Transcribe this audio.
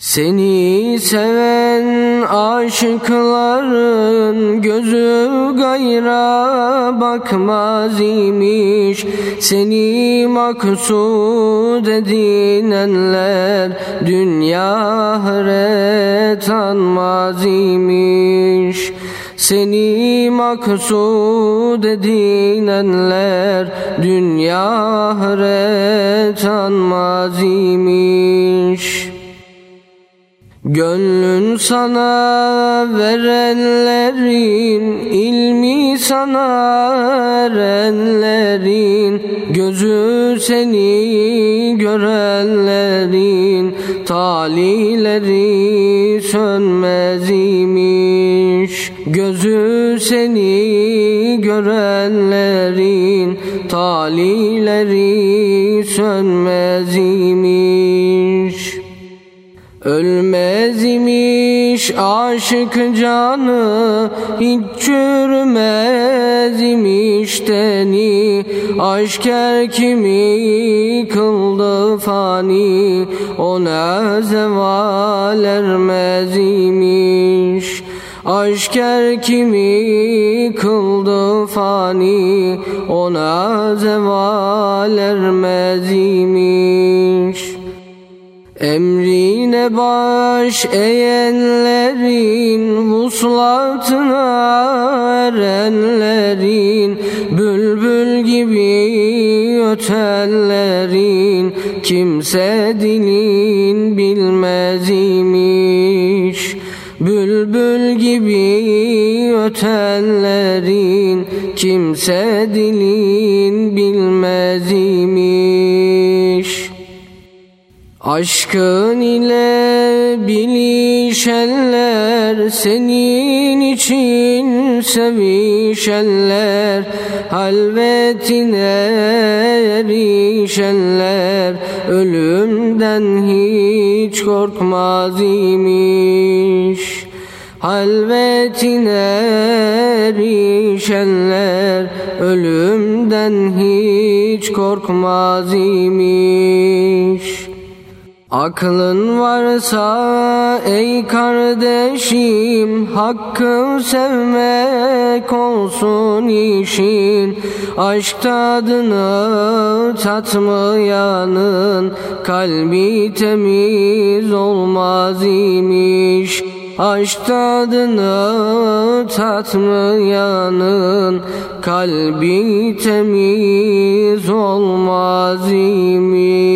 Seni seven aşıkların gözü gayra bakmaz imiş Seni maksud edinenler dünya ahiret anmaz imiş seni maksud edinenler dünya ahiret anmaz imiş. Gönlün sana verenlerin, ilmi sana erenlerin, gözü seni görenlerin, talileri sönmez imiş. Gözü seni görenlerin, talileri sönmez imiş. Ölmez imiş aşık canı Hiç çürümez imiş teni. Aşk er kimi kıldı fani Ona zeval ermez imiş. Aşk er kimi kıldı fani Ona zeval ermez imiş Baş eğenlerin, vuslatına erenlerin, bülbül gibi ötenlerin, kimse dilin bilmez imiş. Bülbül gibi ötenlerin, kimse dilin bilmez Aşkın ile bilişenler senin için sevişenler halvetine erişenler. Ölümden hiç korkmaz imiş. Halvetine erişenler ölümden hiç korkmaz imiş Aklın varsa ey kardeşim Hakkı sevmek olsun işin Aşk tadını tatmayanın Kalbi temiz olmaz imiş. Aşk tadını tatmayanın Kalbi temiz olmaz imiş